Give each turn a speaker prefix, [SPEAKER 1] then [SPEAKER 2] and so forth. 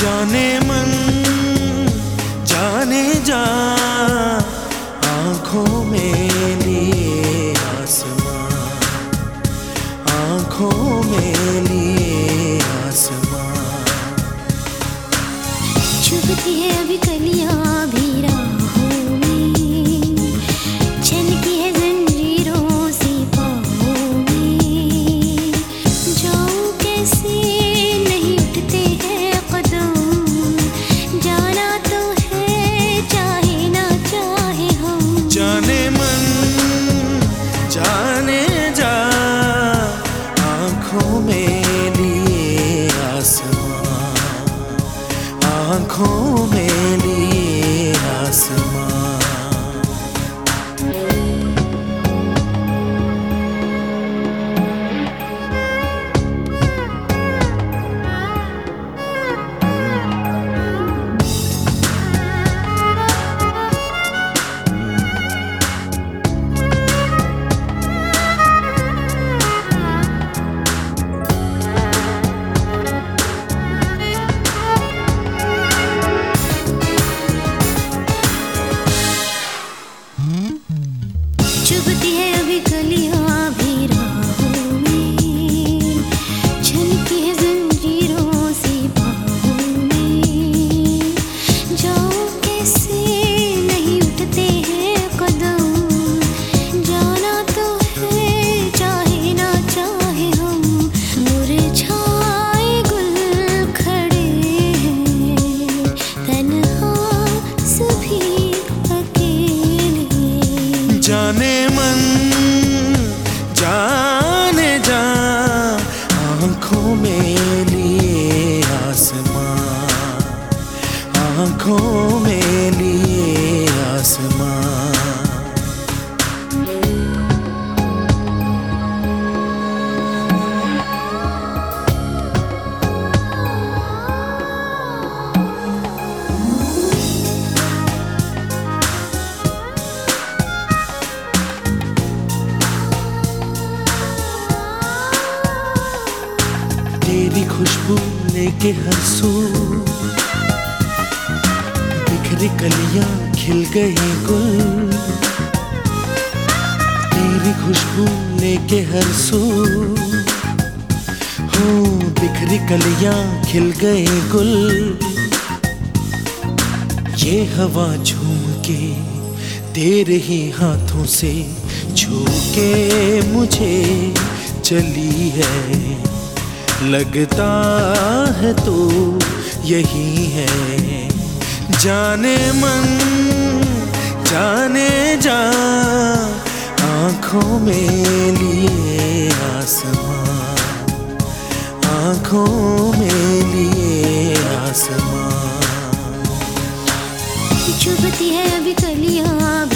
[SPEAKER 1] जाने जाने जा आँखों में लिए आसमां आँखों में लिए आसमां। आँखों में लिए तेरी खुशबू लेके हर बिखरी कलियाँ खिल गए गुल। तेरी खुशबू लेके हर सू। हो, बिखरी कलियाँ खिल गए गुल। ये हवा झूम के तेरे ही हाथों से छू के मुझे चली है। लगता है तो यही है। जाने मन, जाने जा आँखों में लिए आसमां आँखों में लिए आसमां
[SPEAKER 2] चुभती है अभी कलियाँ